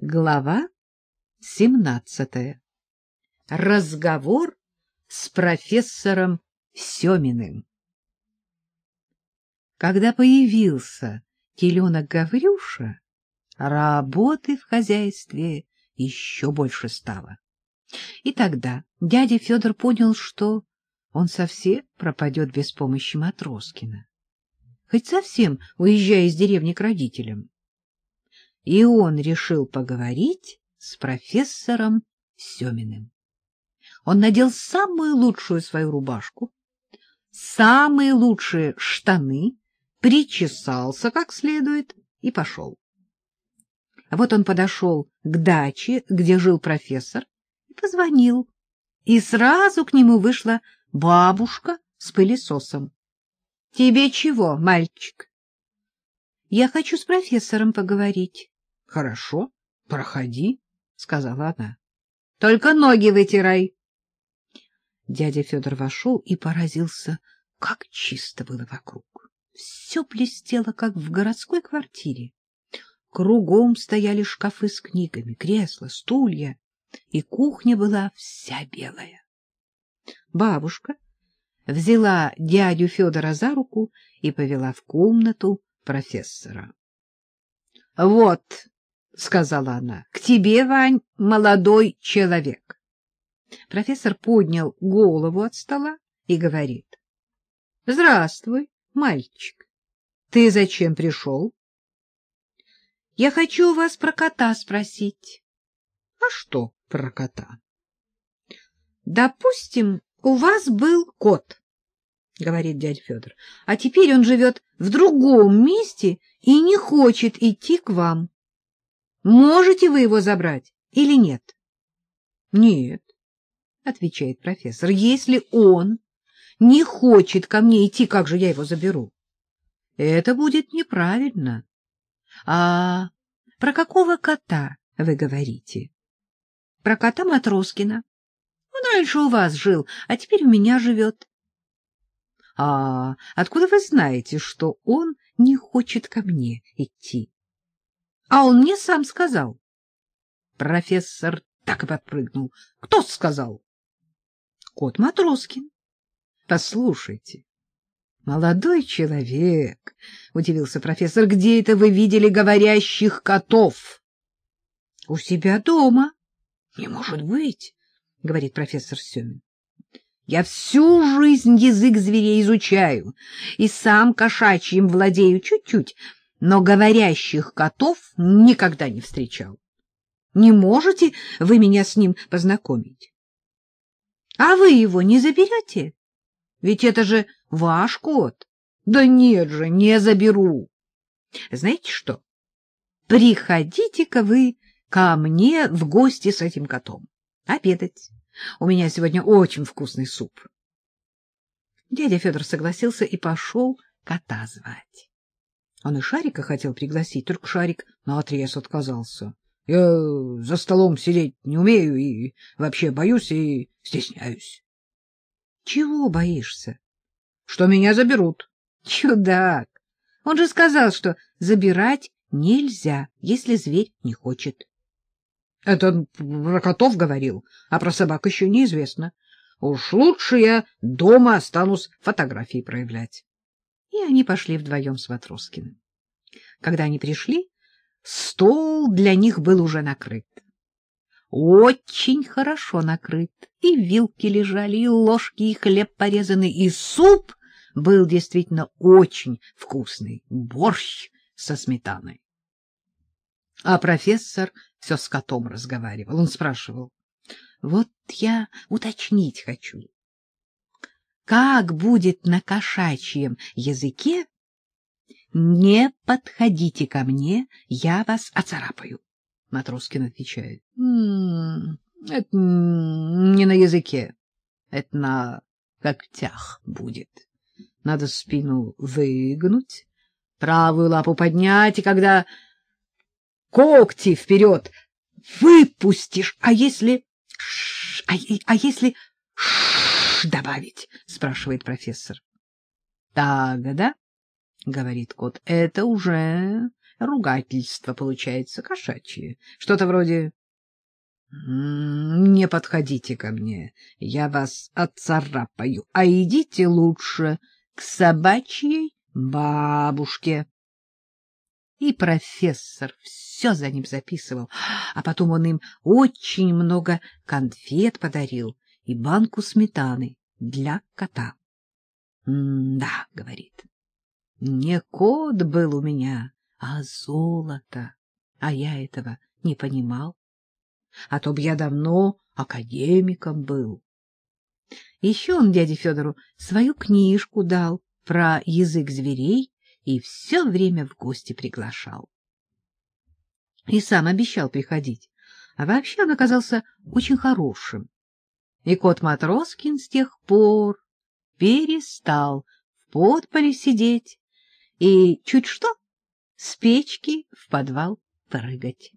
Глава семнадцатая. Разговор с профессором Семиным. Когда появился теленок Гаврюша, работы в хозяйстве еще больше стало. И тогда дядя Федор понял, что он совсем пропадет без помощи Матроскина. Хоть совсем уезжая из деревни к родителям и он решил поговорить с профессором Семиным. Он надел самую лучшую свою рубашку, самые лучшие штаны, причесался как следует и пошел. Вот он подошел к даче, где жил профессор, и позвонил. И сразу к нему вышла бабушка с пылесосом. — Тебе чего, мальчик? — Я хочу с профессором поговорить. — Хорошо, проходи, — сказала она. — Только ноги вытирай. Дядя Федор вошел и поразился, как чисто было вокруг. Все блестело, как в городской квартире. Кругом стояли шкафы с книгами, кресла, стулья, и кухня была вся белая. Бабушка взяла дядю Федора за руку и повела в комнату профессора. — Вот, — сказала она, — к тебе, Вань, молодой человек. Профессор поднял голову от стола и говорит. — Здравствуй, мальчик. Ты зачем пришел? — Я хочу у вас про кота спросить. — А что про кота? — Допустим, у вас был кот, — говорит дядя Федор, — а теперь он живет в другом месте и не хочет идти к вам. Можете вы его забрать или нет? — Нет, — отвечает профессор. — Если он не хочет ко мне идти, как же я его заберу? Это будет неправильно. А про какого кота вы говорите? Про кота Матроскина. Он раньше у вас жил, а теперь у меня живет. А откуда вы знаете, что он не хочет ко мне идти? А он мне сам сказал. Профессор так и подпрыгнул. Кто сказал? Кот Матроскин. Послушайте, молодой человек, удивился профессор, где это вы видели говорящих котов? У себя дома. Не может быть, говорит профессор Семин. Я всю жизнь язык зверей изучаю и сам кошачьим владею чуть-чуть, но говорящих котов никогда не встречал. Не можете вы меня с ним познакомить? А вы его не заберете? Ведь это же ваш кот. Да нет же, не заберу. Знаете что? Приходите-ка вы ко мне в гости с этим котом. Обедать. У меня сегодня очень вкусный суп. Дядя Федор согласился и пошел кота звать. Он и Шарика хотел пригласить, только Шарик наотрез отказался. Я за столом сидеть не умею и вообще боюсь и стесняюсь. — Чего боишься? — Что меня заберут. — Чудак! Он же сказал, что забирать нельзя, если зверь не хочет. — Это он про котов говорил, а про собак еще неизвестно. Уж лучше я дома останусь фотографии проявлять и они пошли вдвоем с Ватроскиным. Когда они пришли, стол для них был уже накрыт. Очень хорошо накрыт. И вилки лежали, и ложки, и хлеб порезанный, и суп был действительно очень вкусный. Борщ со сметаной. А профессор все с котом разговаривал. Он спрашивал, вот я уточнить хочу как будет на кошачьем языке, не подходите ко мне, я вас оцарапаю. Матроскин отвечает. «М это не на языке, это на когтях будет. Надо спину выгнуть, правую лапу поднять, и когда когти вперед выпустишь, а если... А, а если добавить? — спрашивает профессор. — Так, да? — говорит кот. — Это уже ругательство получается кошачье. Что-то вроде «Не подходите ко мне, я вас отцарапаю, а идите лучше к собачьей бабушке». И профессор все за ним записывал, а потом он им очень много конфет подарил и банку сметаны для кота. «Да», — говорит, — «не кот был у меня, а золото, а я этого не понимал а то б я давно академиком был. Еще он дяде Федору свою книжку дал про язык зверей и все время в гости приглашал. И сам обещал приходить, а вообще он оказался очень хорошим. И кот Матроскин с тех пор перестал в подполе сидеть и чуть что с печки в подвал прыгать.